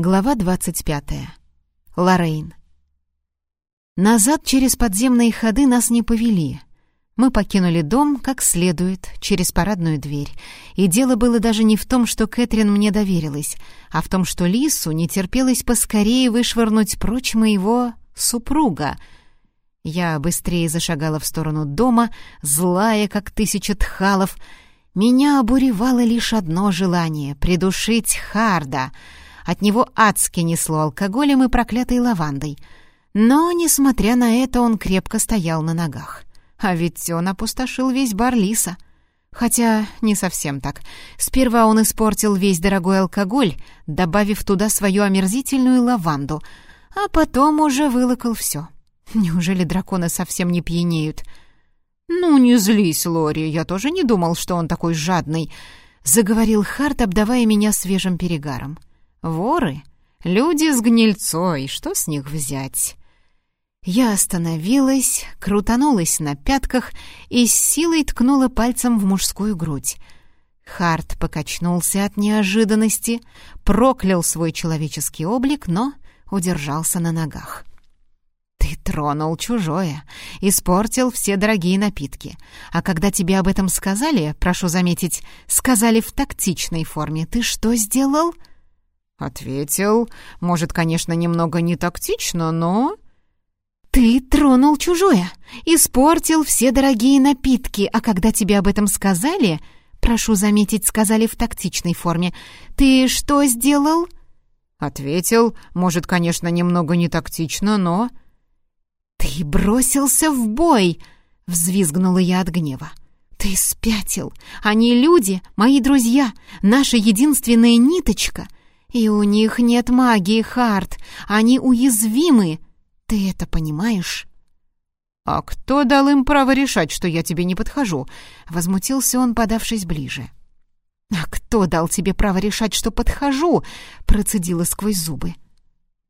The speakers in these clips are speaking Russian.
Глава 25. Лоррейн. Назад через подземные ходы нас не повели. Мы покинули дом как следует, через парадную дверь. И дело было даже не в том, что Кэтрин мне доверилась, а в том, что Лису не терпелось поскорее вышвырнуть прочь моего супруга. Я быстрее зашагала в сторону дома, злая, как тысяча тхалов. Меня обуревало лишь одно желание — придушить Харда — от него адски несло алкоголем и проклятой лавандой. Но, несмотря на это, он крепко стоял на ногах. А ведь он опустошил весь бар Лиса. Хотя не совсем так. Сперва он испортил весь дорогой алкоголь, добавив туда свою омерзительную лаванду, а потом уже вылокал все. Неужели драконы совсем не пьянеют? «Ну, не злись, Лори, я тоже не думал, что он такой жадный», — заговорил Харт, обдавая меня свежим перегаром. Воры — люди с гнильцой, что с них взять? Я остановилась, крутанулась на пятках и с силой ткнула пальцем в мужскую грудь. Харт покачнулся от неожиданности, проклял свой человеческий облик, но удержался на ногах. «Ты тронул чужое, испортил все дорогие напитки. А когда тебе об этом сказали, прошу заметить, сказали в тактичной форме, ты что сделал?» Ответил, может, конечно, немного не тактично, но... «Ты тронул чужое, испортил все дорогие напитки, а когда тебе об этом сказали, прошу заметить, сказали в тактичной форме, ты что сделал?» Ответил, может, конечно, немного не тактично, но... «Ты бросился в бой!» — взвизгнула я от гнева. «Ты спятил! Они люди, мои друзья, наша единственная ниточка!» И у них нет магии, Харт. Они уязвимы. Ты это понимаешь?» «А кто дал им право решать, что я тебе не подхожу?» — возмутился он, подавшись ближе. «А кто дал тебе право решать, что подхожу?» — процедила сквозь зубы.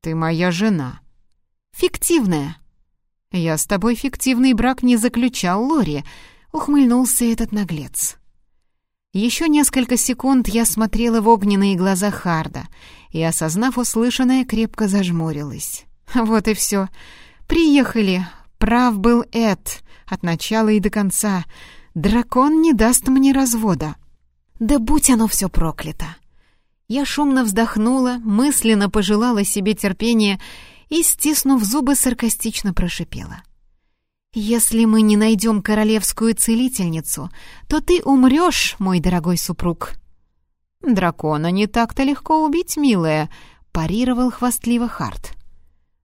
«Ты моя жена». «Фиктивная». «Я с тобой фиктивный брак не заключал, Лори», — ухмыльнулся этот наглец. Еще несколько секунд я смотрела в огненные глаза Харда и, осознав услышанное, крепко зажмурилась. Вот и все. Приехали. Прав был Эд. От начала и до конца. Дракон не даст мне развода. Да будь оно все проклято. Я шумно вздохнула, мысленно пожелала себе терпения и, стиснув зубы, саркастично прошипела. «Если мы не найдем королевскую целительницу, то ты умрешь, мой дорогой супруг». «Дракона не так-то легко убить, милая», — парировал хвастливо Харт.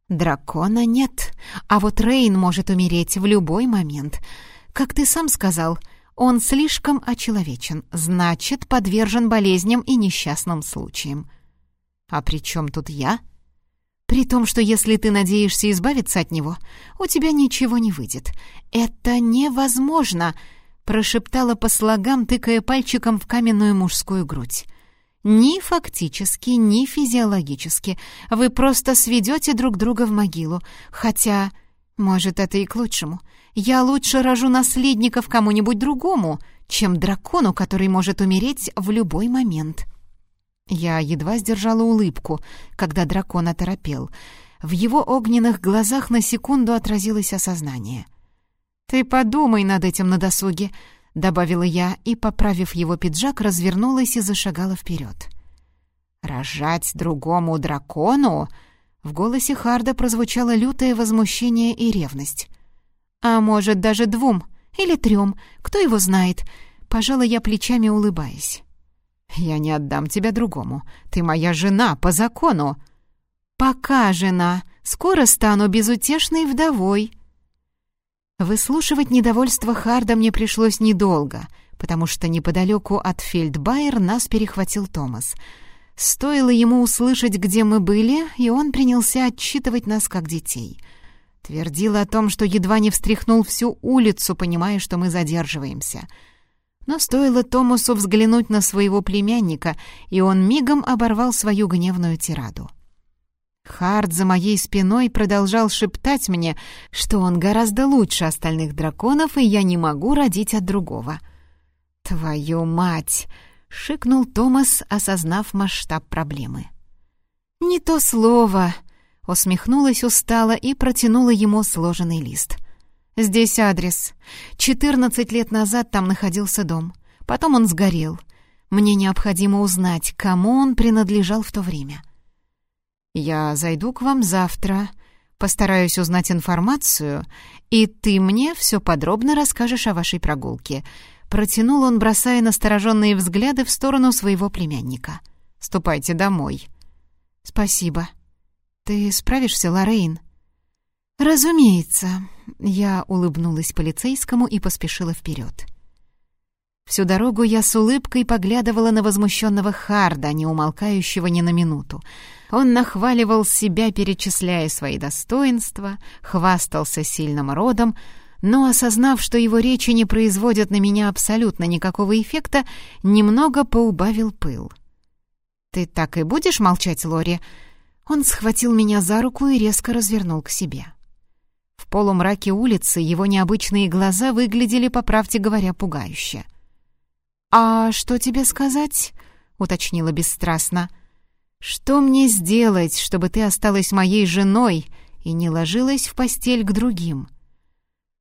«Дракона нет, а вот Рейн может умереть в любой момент. Как ты сам сказал, он слишком очеловечен, значит, подвержен болезням и несчастным случаям». «А при чем тут я?» При том, что если ты надеешься избавиться от него, у тебя ничего не выйдет. Это невозможно!» — прошептала по слогам, тыкая пальчиком в каменную мужскую грудь. «Ни фактически, ни физиологически. Вы просто сведете друг друга в могилу. Хотя, может, это и к лучшему. Я лучше рожу наследников кому-нибудь другому, чем дракону, который может умереть в любой момент». Я едва сдержала улыбку, когда дракон оторопел. В его огненных глазах на секунду отразилось осознание. «Ты подумай над этим на досуге», — добавила я и, поправив его пиджак, развернулась и зашагала вперед. «Рожать другому дракону?» В голосе Харда прозвучало лютое возмущение и ревность. «А может, даже двум или трем, кто его знает?» Пожала я плечами, улыбаясь. «Я не отдам тебя другому. Ты моя жена по закону». «Пока жена. Скоро стану безутешной вдовой». Выслушивать недовольство Харда мне пришлось недолго, потому что неподалеку от Фельдбайер нас перехватил Томас. Стоило ему услышать, где мы были, и он принялся отчитывать нас как детей. Твердил о том, что едва не встряхнул всю улицу, понимая, что мы задерживаемся — но стоило Томасу взглянуть на своего племянника, и он мигом оборвал свою гневную тираду. Хард за моей спиной продолжал шептать мне, что он гораздо лучше остальных драконов, и я не могу родить от другого. «Твою мать!» — шикнул Томас, осознав масштаб проблемы. «Не то слово!» — усмехнулась устало и протянула ему сложенный лист. «Здесь адрес. Четырнадцать лет назад там находился дом. Потом он сгорел. Мне необходимо узнать, кому он принадлежал в то время». «Я зайду к вам завтра», постараюсь узнать информацию, и ты мне все подробно расскажешь о вашей прогулке». Протянул он, бросая настороженные взгляды в сторону своего племянника. «Ступайте домой». «Спасибо. Ты справишься, Лоррейн?» «Разумеется». Я улыбнулась полицейскому и поспешила вперед. Всю дорогу я с улыбкой поглядывала на возмущенного Харда, не умолкающего ни на минуту. Он нахваливал себя, перечисляя свои достоинства, хвастался сильным родом, но, осознав, что его речи не производят на меня абсолютно никакого эффекта, немного поубавил пыл. «Ты так и будешь молчать, Лори?» Он схватил меня за руку и резко развернул к себе. В полумраке улицы его необычные глаза выглядели, по правде говоря, пугающе. «А что тебе сказать?» — уточнила бесстрастно. «Что мне сделать, чтобы ты осталась моей женой и не ложилась в постель к другим?»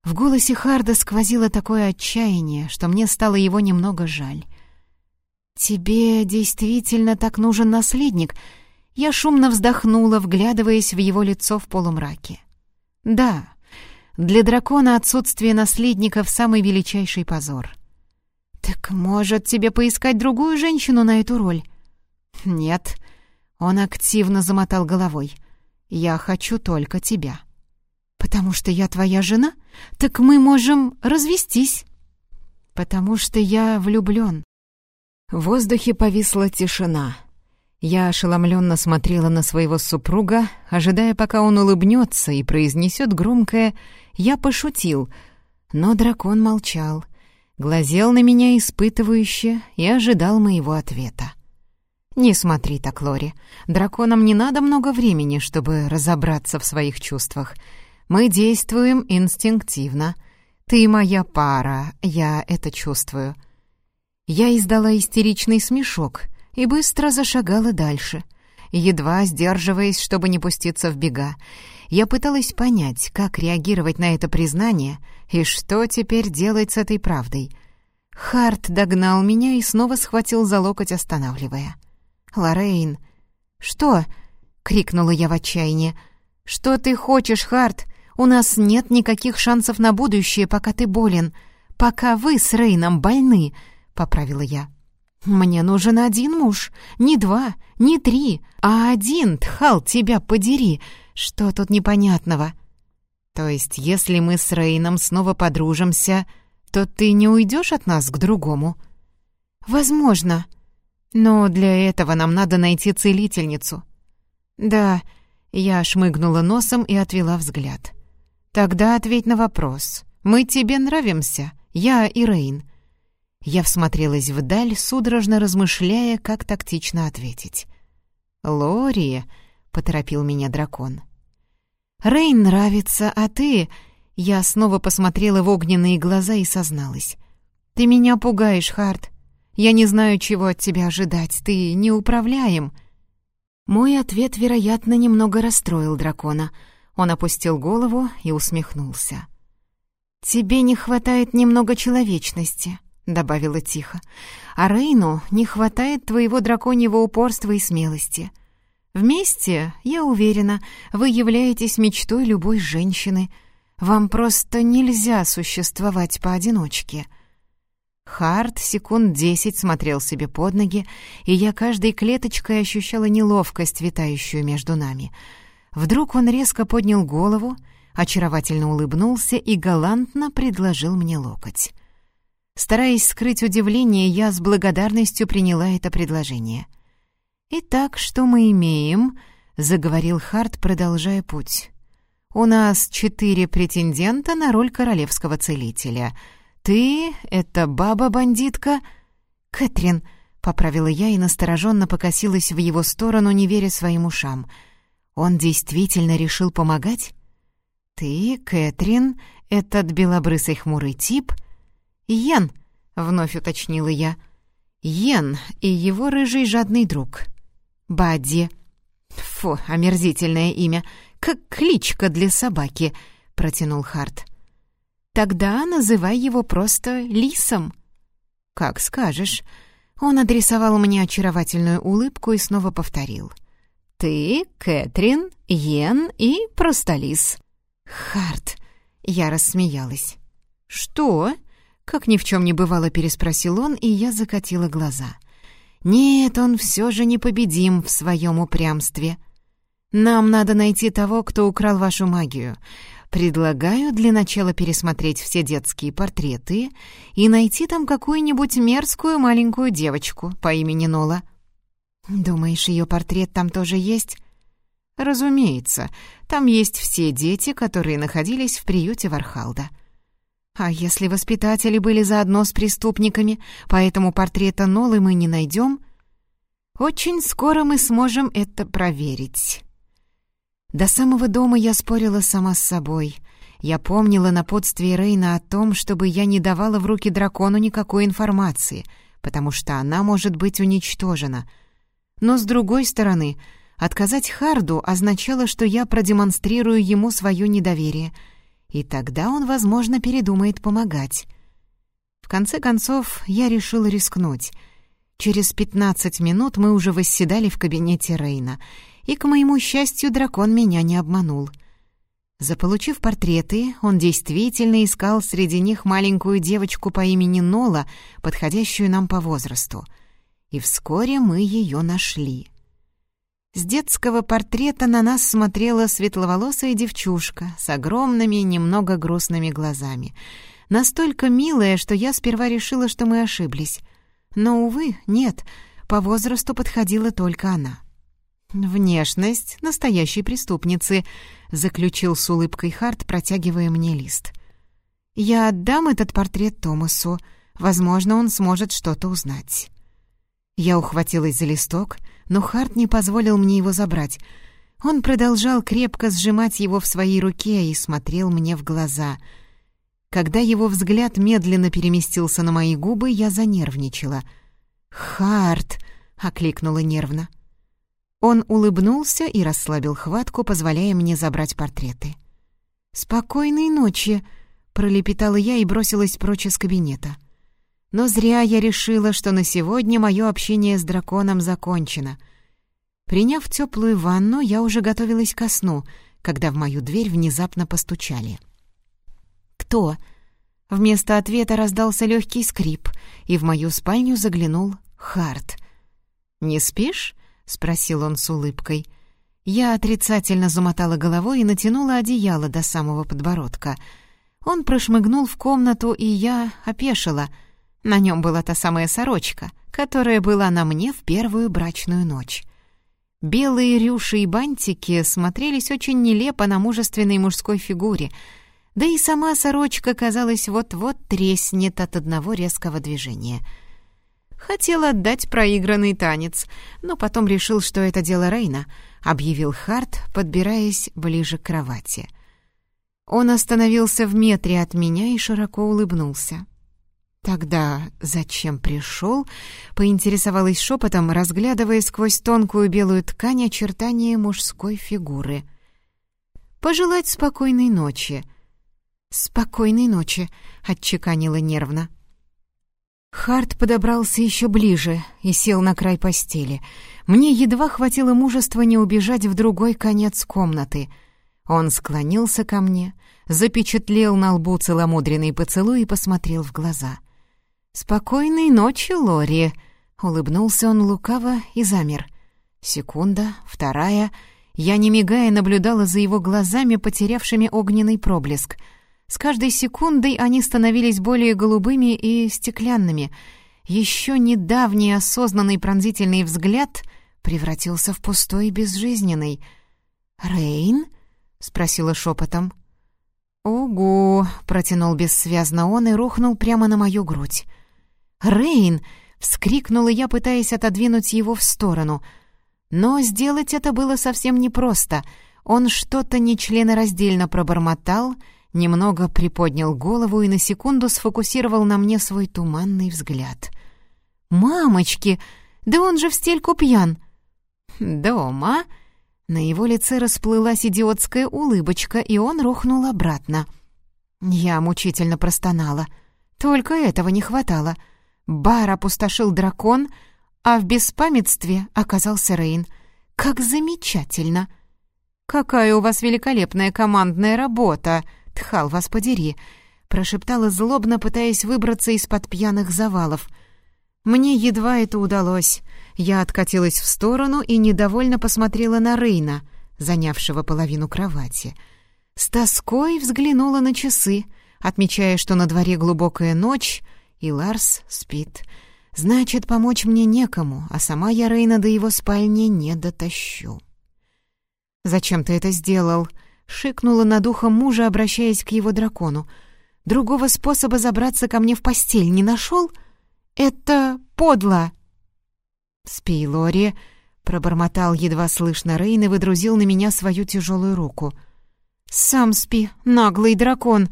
В голосе Харда сквозило такое отчаяние, что мне стало его немного жаль. «Тебе действительно так нужен наследник?» Я шумно вздохнула, вглядываясь в его лицо в полумраке. «Да, для дракона отсутствие наследника в самый величайший позор». «Так, может, тебе поискать другую женщину на эту роль?» «Нет». Он активно замотал головой. «Я хочу только тебя». «Потому что я твоя жена? Так мы можем развестись». «Потому что я влюблен». В воздухе повисла тишина. Я ошеломленно смотрела на своего супруга, ожидая, пока он улыбнется и произнесет громкое «Я пошутил», но дракон молчал — глазел на меня испытывающе и ожидал моего ответа. «Не смотри так, Лори. Драконам не надо много времени, чтобы разобраться в своих чувствах. Мы действуем инстинктивно. Ты моя пара, я это чувствую». Я издала истеричный смешок и быстро зашагала дальше, едва сдерживаясь, чтобы не пуститься в бега. Я пыталась понять, как реагировать на это признание и что теперь делать с этой правдой. Харт догнал меня и снова схватил за локоть, останавливая. «Лоррейн!» «Что?» — крикнула я в отчаянии. «Что ты хочешь, Харт? У нас нет никаких шансов на будущее, пока ты болен. Пока вы с Рейном больны», — поправила я. «Мне нужен один муж, не два, не три, а один, Тхал, тебя подери!» Что тут непонятного? То есть, если мы с Рейном снова подружимся, то ты не уйдешь от нас к другому? Возможно. Но для этого нам надо найти целительницу. Да, я шмыгнула носом и отвела взгляд. Тогда ответь на вопрос. Мы тебе нравимся, я и Рейн. Я всмотрелась вдаль, судорожно размышляя, как тактично ответить. «Лори», поторопил меня дракон. «Рейн нравится, а ты...» Я снова посмотрела в огненные глаза и созналась. «Ты меня пугаешь, Харт. Я не знаю, чего от тебя ожидать. Ты неуправляем». Мой ответ, вероятно, немного расстроил дракона. Он опустил голову и усмехнулся. «Тебе не хватает немного человечности», — добавила тихо. «А Рейну не хватает твоего драконьего упорства и смелости». Вместе, я уверена, вы являетесь мечтой любой женщины. Вам просто нельзя существовать поодиночке». Харт секунд десять смотрел себе под ноги, и я каждой клеточкой ощущала неловкость, витающую между нами. Вдруг он резко поднял голову, очаровательно улыбнулся и галантно предложил мне локоть. Стараясь скрыть удивление, я с благодарностью приняла это предложение — «Итак, что мы имеем?» — заговорил Харт, продолжая путь. «У нас четыре претендента на роль королевского целителя. Ты — это баба-бандитка...» «Кэтрин», — поправила я и настороженно покосилась в его сторону, не веря своим ушам. «Он действительно решил помогать?» «Ты, Кэтрин, этот белобрысый хмурый тип?» «Йен», — вновь уточнила я. «Йен и его рыжий жадный друг». Бадди. Фу, омерзительное имя, как кличка для собаки», — протянул Харт. «Тогда называй его просто Лисом». «Как скажешь». Он адресовал мне очаровательную улыбку и снова повторил. «Ты, Кэтрин, Йен и просто Лис». «Харт», — я рассмеялась. «Что?» — как ни в чем не бывало, переспросил он, и я закатила глаза. «Нет, он все же непобедим в своем упрямстве. Нам надо найти того, кто украл вашу магию. Предлагаю для начала пересмотреть все детские портреты и найти там какую-нибудь мерзкую маленькую девочку по имени Нола. Думаешь, ее портрет там тоже есть? Разумеется, там есть все дети, которые находились в приюте Вархалда. А если воспитатели были заодно с преступниками, поэтому портрета Нолы мы не найдем? Очень скоро мы сможем это проверить. До самого дома я спорила сама с собой. Я помнила напутствие Рейна о том, чтобы я не давала в руки дракону никакой информации, потому что она может быть уничтожена. Но, с другой стороны, отказать Харду означало, что я продемонстрирую ему свое недоверие, и тогда он, возможно, передумает помогать. В конце концов, я решила рискнуть. Через пятнадцать минут мы уже восседали в кабинете Рейна — и, к моему счастью, дракон меня не обманул. Заполучив портреты, он действительно искал среди них маленькую девочку по имени Нола, подходящую нам по возрасту. И вскоре мы ее нашли. С детского портрета на нас смотрела светловолосая девчушка с огромными, немного грустными глазами. Настолько милая, что я сперва решила, что мы ошиблись. Но, увы, нет, по возрасту подходила только она. «Внешность настоящей преступницы», — заключил с улыбкой Харт, протягивая мне лист. «Я отдам этот портрет Томасу. Возможно, он сможет что-то узнать». Я ухватилась за листок, но Харт не позволил мне его забрать. Он продолжал крепко сжимать его в своей руке и смотрел мне в глаза. Когда его взгляд медленно переместился на мои губы, я занервничала. «Харт!» — окликнула нервно. Он улыбнулся и расслабил хватку, позволяя мне забрать портреты. «Спокойной ночи!» — пролепетала я и бросилась прочь из кабинета. Но зря я решила, что на сегодня мое общение с драконом закончено. Приняв теплую ванну, я уже готовилась ко сну, когда в мою дверь внезапно постучали. «Кто?» Вместо ответа раздался легкий скрип, и в мою спальню заглянул Харт. «Не спишь?» — спросил он с улыбкой. Я отрицательно замотала головой и натянула одеяло до самого подбородка. Он прошмыгнул в комнату, и я опешила. На нем была та самая сорочка, которая была на мне в первую брачную ночь. Белые рюши и бантики смотрелись очень нелепо на мужественной мужской фигуре, да и сама сорочка, казалось, вот-вот треснет от одного резкого движения — Хотел отдать проигранный танец, но потом решил, что это дело Рейна, объявил Харт, подбираясь ближе к кровати. Он остановился в метре от меня и широко улыбнулся. «Тогда зачем пришел?» — поинтересовалась шепотом, разглядывая сквозь тонкую белую ткань очертания мужской фигуры. «Пожелать спокойной ночи». «Спокойной ночи», — отчеканила нервно. Харт подобрался еще ближе и сел на край постели. Мне едва хватило мужества не убежать в другой конец комнаты. Он склонился ко мне, запечатлел на лбу целомудренный поцелуй и посмотрел в глаза. «Спокойной ночи, Лори!» — улыбнулся он лукаво и замер. Секунда, вторая. Я, не мигая, наблюдала за его глазами, потерявшими огненный проблеск — с каждой секундой они становились более голубыми и стеклянными. Еще недавний осознанный пронзительный взгляд превратился в пустой безжизненный. «Рейн?» — спросила шепотом. «Ого!» — протянул бессвязно он и рухнул прямо на мою грудь. «Рейн!» — вскрикнула я, пытаясь отодвинуть его в сторону. Но сделать это было совсем непросто. Он что-то нечленораздельно пробормотал — немного приподнял голову и на секунду сфокусировал на мне свой туманный взгляд. «Мамочки! Да он же в стельку пьян!» «Дома?» На его лице расплылась идиотская улыбочка, и он рухнул обратно. Я мучительно простонала. Только этого не хватало. Бар опустошил дракон, а в беспамятстве оказался Рейн. Как замечательно! «Какая у вас великолепная командная работа! Тхал вас подери!» прошептала злобно, пытаясь выбраться из-под пьяных завалов. Мне едва это удалось. Я откатилась в сторону и недовольно посмотрела на Рейна, занявшего половину кровати. С тоской взглянула на часы, отмечая, что на дворе глубокая ночь, и Ларс спит. Значит, помочь мне некому, а сама я Рейна до его спальни не дотащу. «Зачем ты это сделал?» — шикнула над ухом мужа, обращаясь к его дракону. Другого способа забраться ко мне в постель не нашел? Это подло!» «Спи, Лори!» — пробормотал едва слышно Рейн и выдрузил на меня свою тяжелую руку. «Сам спи, наглый дракон!»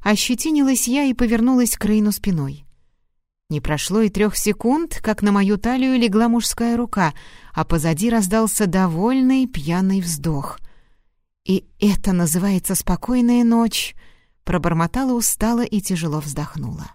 Ощетинилась я и повернулась к Рейну спиной. Не прошло и трех секунд, как на мою талию легла мужская рука, а позади раздался довольный пьяный вздох. «И это называется спокойная ночь!» Пробормотала устало и тяжело вздохнула.